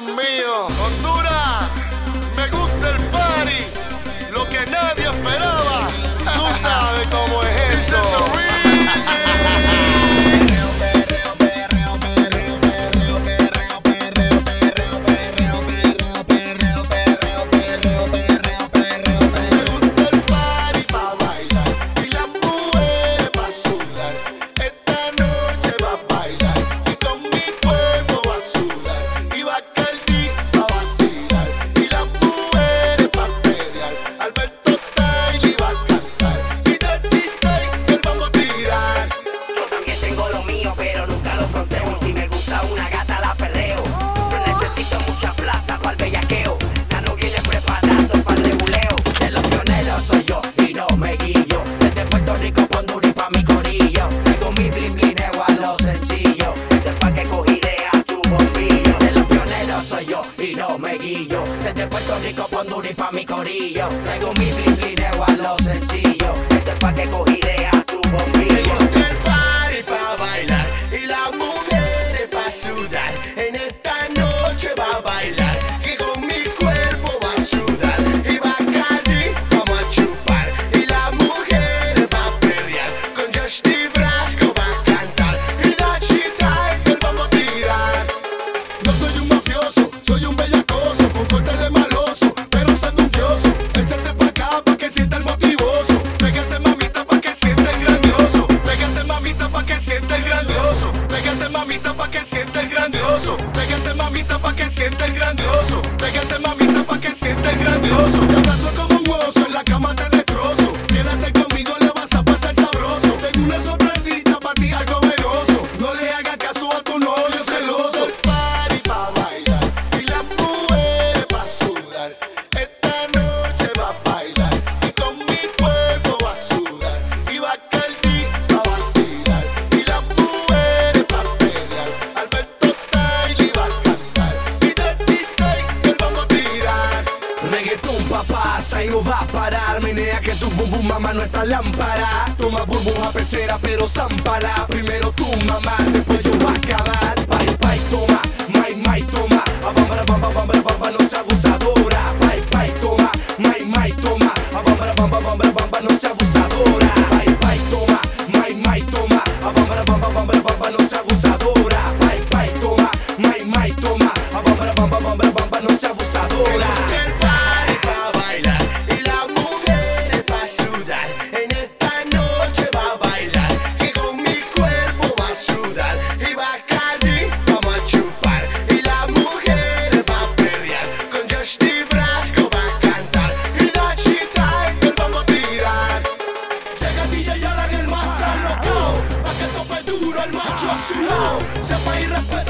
mío. me guillo. Desde Puerto Rico pongo un pa' mi corillo. Traigo mi bling bling de lo sencillo. Esto es pa' que coja idea tu bombillo. Sientas grandioso. Pégate mamita pa' que sientas grandioso. Te abrazo como un oso, en la cama te parar Menea que tu bum bum mamá no está lámpara. Toma burbuja pecera pero zámpala. Primero tu mamá, después yo voy a acabar. Bye bye toma, my my toma. A bambara bamba bambara bamba no sea abusadora. Bye bye toma, my my toma. A bambara bamba bambara bamba no sea abusadora. Bye bye toma, my my toma. A bambara bamba bambara bamba no sea abusadora. Bye bye toma, my my toma. A bambara bamba bambara bamba no sea abusadora alocao Pa' que